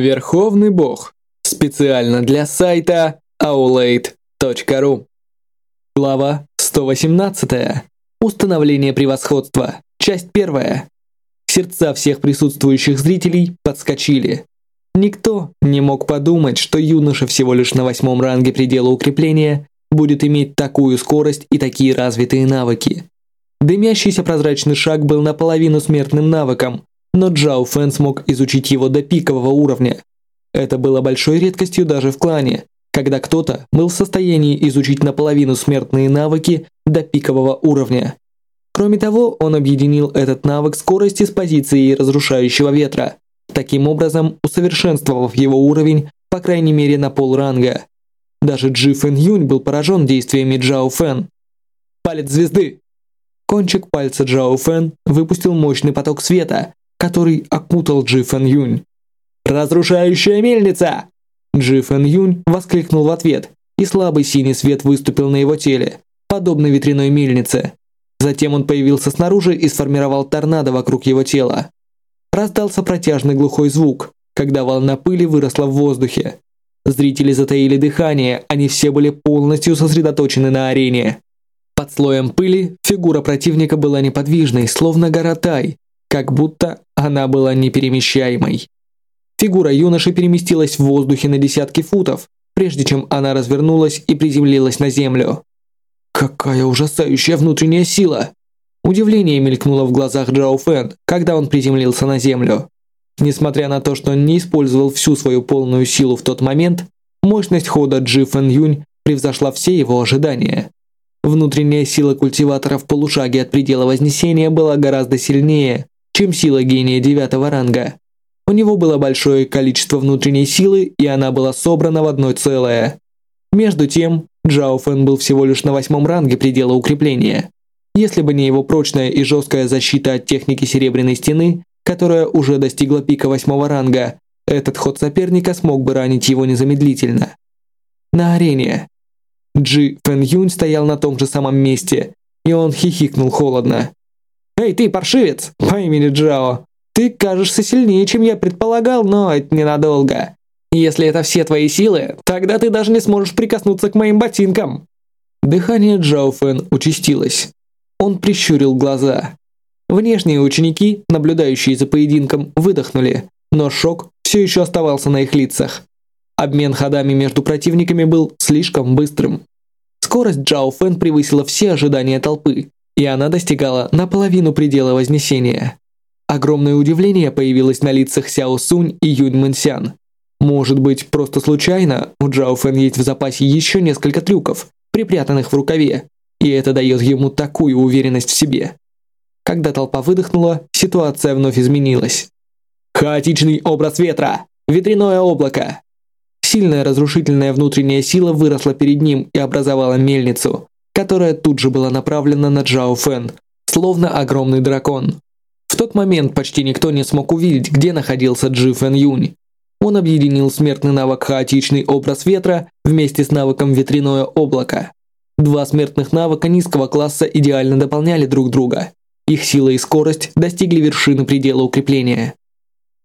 Верховный Бог. Специально для сайта aulade.ru. Глава 118. Установление превосходства. Часть 1. Сердца всех присутствующих зрителей подскочили. Никто не мог подумать, что юноша всего лишь на восьмом ранге предела укрепления будет иметь такую скорость и такие развитые навыки. Дымящийся прозрачный шаг был наполовину смертным навыком, но Джао Фэн смог изучить его до пикового уровня. Это было большой редкостью даже в клане, когда кто-то был в состоянии изучить наполовину смертные навыки до пикового уровня. Кроме того, он объединил этот навык скорости с позицией разрушающего ветра, таким образом усовершенствовав его уровень по крайней мере на полранга. Даже Джи Фэн Юнь был поражен действиями Джао Фэн. Палец звезды! Кончик пальца Джао Фэн выпустил мощный поток света, который окутал Джи Фэн Юнь. «Разрушающая мельница!» Джи Фэн Юнь воскликнул в ответ, и слабый синий свет выступил на его теле, подобно ветряной мельнице. Затем он появился снаружи и сформировал торнадо вокруг его тела. Раздался протяжный глухой звук, когда волна пыли выросла в воздухе. Зрители затаили дыхание, они все были полностью сосредоточены на арене. Под слоем пыли фигура противника была неподвижной, словно гора Тай, как будто она была неперемещаемой. Фигура юноши переместилась в воздухе на десятки футов, прежде чем она развернулась и приземлилась на землю. Какая ужасающая внутренняя сила! Удивление мелькнуло в глазах Джао Фэн, когда он приземлился на землю. Несмотря на то, что он не использовал всю свою полную силу в тот момент, мощность хода Джи Фэн Юнь превзошла все его ожидания. Внутренняя сила культиватора в полушаге от предела Вознесения была гораздо сильнее, чем сила гения девятого ранга. У него было большое количество внутренней силы, и она была собрана в одно целое. Между тем, Джао Фэн был всего лишь на восьмом ранге предела укрепления. Если бы не его прочная и жесткая защита от техники Серебряной Стены, которая уже достигла пика восьмого ранга, этот ход соперника смог бы ранить его незамедлительно. На арене. Джи Фэн Юнь стоял на том же самом месте, и он хихикнул холодно. «Эй, ты, паршивец, по имени Джао, ты кажешься сильнее, чем я предполагал, но это ненадолго. Если это все твои силы, тогда ты даже не сможешь прикоснуться к моим ботинкам». Дыхание Джао Фэн участилось. Он прищурил глаза. Внешние ученики, наблюдающие за поединком, выдохнули, но шок все еще оставался на их лицах. Обмен ходами между противниками был слишком быстрым. Скорость Джао Фэн превысила все ожидания толпы, и она достигала наполовину предела Вознесения. Огромное удивление появилось на лицах Сяо Сунь и Юнь Мэнсян. Может быть, просто случайно у Джао Фэн есть в запасе еще несколько трюков, припрятанных в рукаве, и это дает ему такую уверенность в себе. Когда толпа выдохнула, ситуация вновь изменилась. Хаотичный образ ветра! Ветряное облако! Сильная разрушительная внутренняя сила выросла перед ним и образовала мельницу, которая тут же была направлена на Джао Фэн, словно огромный дракон. В тот момент почти никто не смог увидеть, где находился Джи Фэн Юнь. Он объединил смертный навык «Хаотичный образ ветра» вместе с навыком «Ветряное облако». Два смертных навыка низкого класса идеально дополняли друг друга. Их сила и скорость достигли вершины предела укрепления.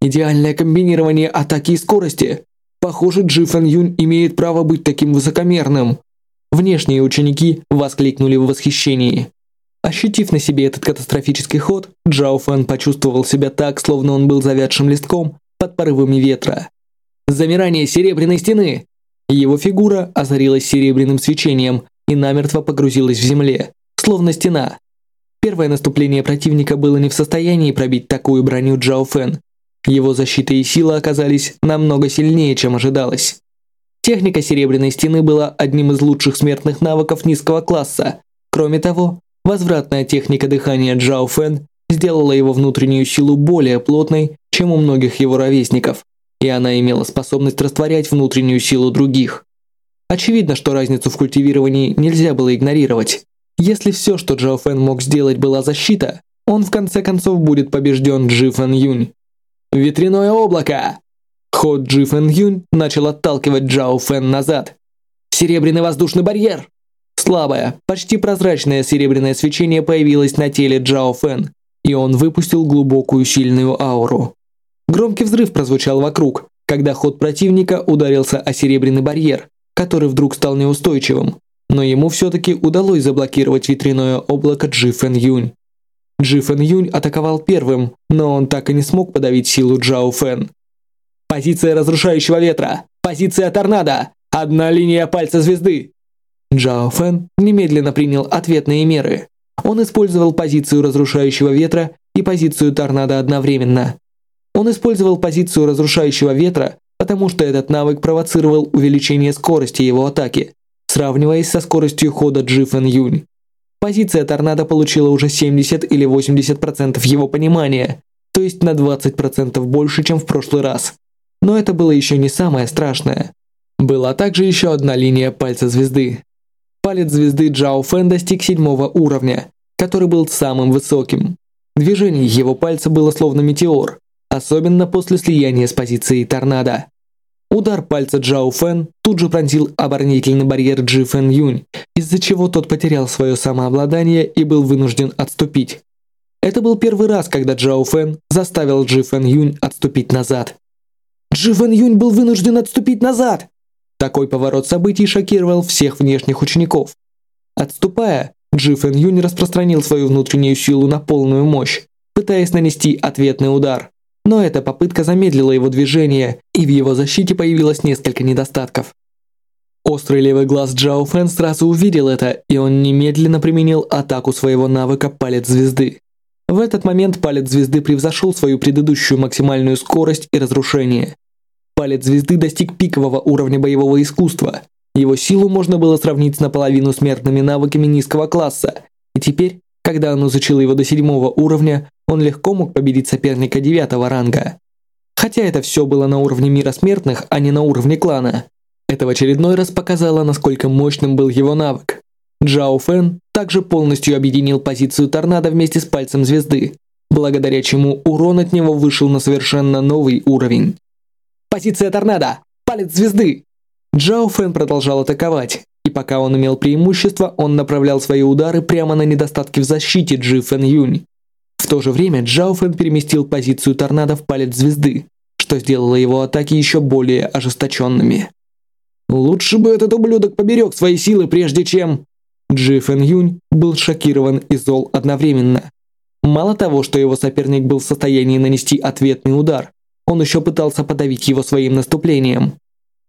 Идеальное комбинирование атаки и скорости. Похоже, Джи Фэн Юнь имеет право быть таким высокомерным. Внешние ученики воскликнули в восхищении. Ощутив на себе этот катастрофический ход, Джао Фэн почувствовал себя так, словно он был завядшим листком под порывами ветра. Замирание серебряной стены! Его фигура озарилась серебряным свечением и намертво погрузилась в земле, словно стена. Первое наступление противника было не в состоянии пробить такую броню Джао Фэн. Его защита и сила оказались намного сильнее, чем ожидалось. Техника Серебряной Стены была одним из лучших смертных навыков низкого класса. Кроме того, возвратная техника дыхания Джао Фэн сделала его внутреннюю силу более плотной, чем у многих его ровесников, и она имела способность растворять внутреннюю силу других. Очевидно, что разницу в культивировании нельзя было игнорировать. Если все, что Джао Фэн мог сделать, была защита, он в конце концов будет побежден Джи Фэн Юнь. Ветряное облако! Ход Джи Фэн Юнь начал отталкивать Джао Фэн назад. Серебряный воздушный барьер! Слабое, почти прозрачное серебряное свечение появилось на теле Джао Фэн, и он выпустил глубокую сильную ауру. Громкий взрыв прозвучал вокруг, когда ход противника ударился о серебряный барьер, который вдруг стал неустойчивым, но ему все-таки удалось заблокировать ветряное облако Джи Фэн Юнь. Джи Фэн Юнь атаковал первым, но он так и не смог подавить силу Джао Фэн. Позиция разрушающего ветра! Позиция торнадо! Одна линия пальца звезды! Джао Фэн немедленно принял ответные меры. Он использовал позицию разрушающего ветра и позицию торнадо одновременно. Он использовал позицию разрушающего ветра, потому что этот навык провоцировал увеличение скорости его атаки, сравниваясь со скоростью хода Джи Фэн Юнь. Позиция торнадо получила уже 70 или 80% его понимания, то есть на 20% больше, чем в прошлый раз. Но это было еще не самое страшное. Была также еще одна линия пальца звезды. Палец звезды Джао Фэн достиг седьмого уровня, который был самым высоким. Движение его пальца было словно метеор, особенно после слияния с позицией торнадо. Удар пальца Джао Фэн тут же пронзил оборонительный барьер Джи Фэн Юнь, из-за чего тот потерял свое самообладание и был вынужден отступить. Это был первый раз, когда Джао Фэн заставил Джи Фэн Юнь отступить назад. Джи Фэн Юнь был вынужден отступить назад! Такой поворот событий шокировал всех внешних учеников. Отступая, Джи Фэн Юнь распространил свою внутреннюю силу на полную мощь, пытаясь нанести ответный удар. Но эта попытка замедлила его движение, и в его защите появилось несколько недостатков. Острый левый глаз Джао Фэн сразу увидел это, и он немедленно применил атаку своего навыка «Палец звезды». В этот момент палец звезды превзошел свою предыдущую максимальную скорость и разрушение. Палец звезды достиг пикового уровня боевого искусства. Его силу можно было сравнить с наполовину смертными навыками низкого класса, и теперь, когда он изучил его до седьмого уровня, он легко мог победить соперника девятого ранга. Хотя это все было на уровне мира смертных, а не на уровне клана. Это в очередной раз показало, насколько мощным был его навык. Джао Фэн также полностью объединил позицию торнадо вместе с пальцем звезды, благодаря чему урон от него вышел на совершенно новый уровень. Позиция торнадо! Палец звезды! Джао Фэн продолжал атаковать, и пока он имел преимущество, он направлял свои удары прямо на недостатки в защите Джи Фэн Юнь. В то же время Джао Фэн переместил позицию торнадо в палец звезды, что сделало его атаки еще более ожесточенными. «Лучше бы этот ублюдок поберег свои силы, прежде чем...» Джи Фэн Юнь был шокирован и зол одновременно. Мало того, что его соперник был в состоянии нанести ответный удар, он еще пытался подавить его своим наступлением.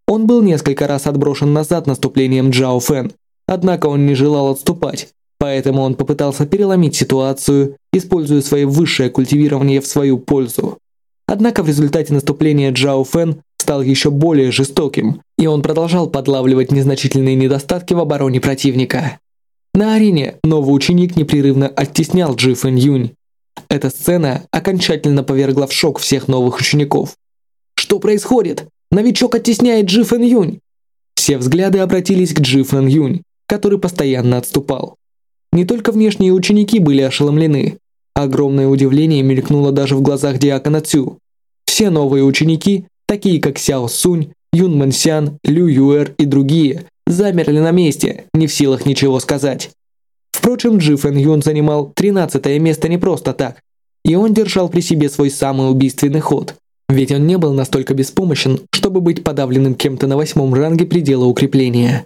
Он был несколько раз отброшен назад наступлением Джао Фэн, однако он не желал отступать, Поэтому он попытался переломить ситуацию, используя свое высшее культивирование в свою пользу. Однако в результате наступления Джао Фэн стал еще более жестоким, и он продолжал подлавливать незначительные недостатки в обороне противника. На арене новый ученик непрерывно оттеснял Джи Фэн Юнь. Эта сцена окончательно повергла в шок всех новых учеников. Что происходит? Новичок оттесняет Джи Фэн Юнь. Все взгляды обратились к Джи Фэн Юнь, который постоянно отступал. Не только внешние ученики были ошеломлены. Огромное удивление мелькнуло даже в глазах диакона Цю. Все новые ученики, такие как Сяо Сунь, Юн Мэнсян, Лю Юэр и другие, замерли на месте, не в силах ничего сказать. Впрочем, Джи Фэн Юн занимал 13 место не просто так, и он держал при себе свой самый убийственный ход, ведь он не был настолько беспомощен, чтобы быть подавленным кем-то на восьмом ранге предела укрепления.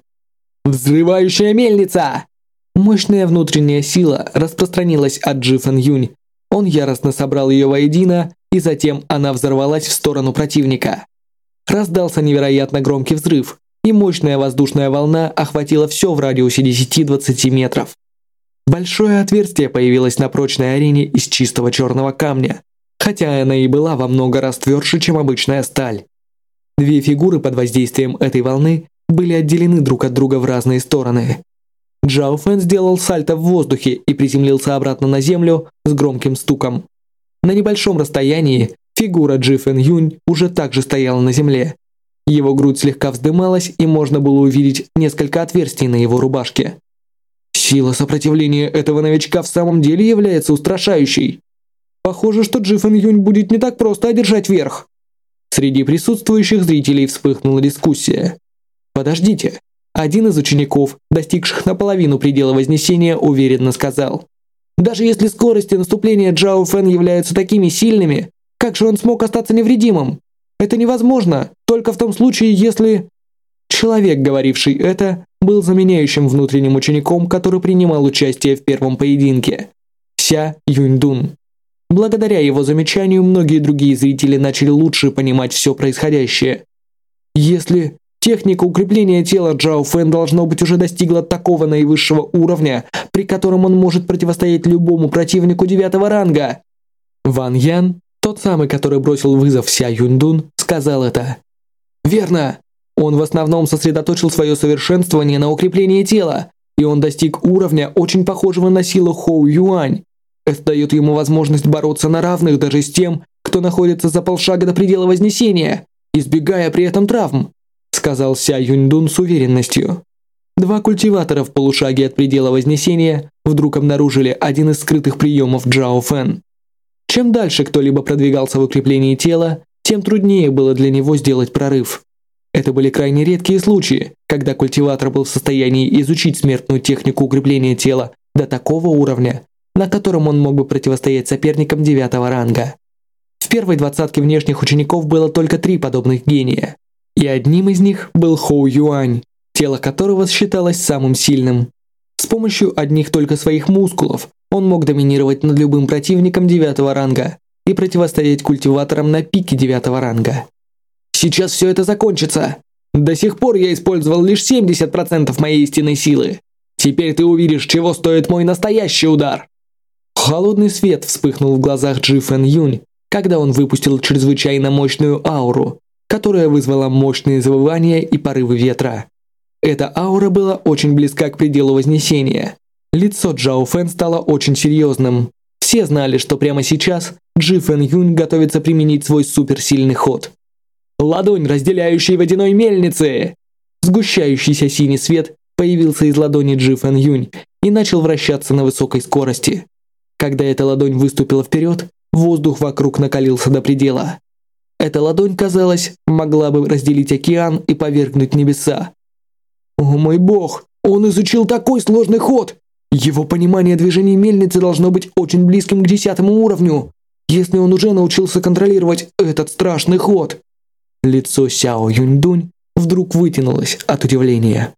«Взрывающая мельница!» Мощная внутренняя сила распространилась от Джи Фэн Юнь. Он яростно собрал ее воедино, и затем она взорвалась в сторону противника. Раздался невероятно громкий взрыв, и мощная воздушная волна охватила все в радиусе 10-20 метров. Большое отверстие появилось на прочной арене из чистого черного камня, хотя она и была во много раз тверже, чем обычная сталь. Две фигуры под воздействием этой волны были отделены друг от друга в разные стороны. Джао Фэн сделал сальто в воздухе и приземлился обратно на землю с громким стуком. На небольшом расстоянии фигура Джи Фэн Юнь уже также стояла на земле. Его грудь слегка вздымалась, и можно было увидеть несколько отверстий на его рубашке. Сила сопротивления этого новичка в самом деле является устрашающей. Похоже, что Джи Фэн Юнь будет не так просто одержать верх. Среди присутствующих зрителей вспыхнула дискуссия. Подождите, один из учеников, достигших наполовину предела Вознесения, уверенно сказал. «Даже если скорость и наступление Джао Фэн являются такими сильными, как же он смог остаться невредимым? Это невозможно, только в том случае, если... Человек, говоривший это, был заменяющим внутренним учеником, который принимал участие в первом поединке. Ся Юньдун. Благодаря его замечанию, многие другие зрители начали лучше понимать все происходящее. Если техника укрепления тела Джао Фэн должно быть уже достигла такого наивысшего уровня, при котором он может противостоять любому противнику девятого ранга. Ван Ян, тот самый, который бросил вызов Ся Юндун, сказал это. Верно. Он в основном сосредоточил свое совершенствование на укреплении тела, и он достиг уровня, очень похожего на силу Хоу Юань. Это дает ему возможность бороться на равных даже с тем, кто находится за полшага до предела Вознесения, избегая при этом травм, сказал Ся Юньдун с уверенностью. Два культиватора в полушаге от предела Вознесения вдруг обнаружили один из скрытых приемов Джао Фэн. Чем дальше кто-либо продвигался в укреплении тела, тем труднее было для него сделать прорыв. Это были крайне редкие случаи, когда культиватор был в состоянии изучить смертную технику укрепления тела до такого уровня, на котором он мог бы противостоять соперникам девятого ранга. В первой двадцатке внешних учеников было только три подобных гения, и одним из них был Хоу Юань, тело которого считалось самым сильным. С помощью одних только своих мускулов он мог доминировать над любым противником девятого ранга и противостоять культиваторам на пике девятого ранга. Сейчас все это закончится. До сих пор я использовал лишь 70% моей истинной силы. Теперь ты увидишь, чего стоит мой настоящий удар. Холодный свет вспыхнул в глазах Джи Фэн Юнь, когда он выпустил чрезвычайно мощную ауру, которая вызвала мощные завывания и порывы ветра. Эта аура была очень близка к пределу Вознесения. Лицо Джао Фэн стало очень серьезным. Все знали, что прямо сейчас Джи Фэн Юнь готовится применить свой суперсильный ход. Ладонь, разделяющая водяной мельницы! Сгущающийся синий свет появился из ладони Джи Фэн Юнь и начал вращаться на высокой скорости. Когда эта ладонь выступила вперед, воздух вокруг накалился до предела. Эта ладонь, казалось, могла бы разделить океан и повергнуть небеса. О мой бог, он изучил такой сложный ход! Его понимание движений мельницы должно быть очень близким к десятому уровню, если он уже научился контролировать этот страшный ход. Лицо Сяо Юньдунь вдруг вытянулось от удивления.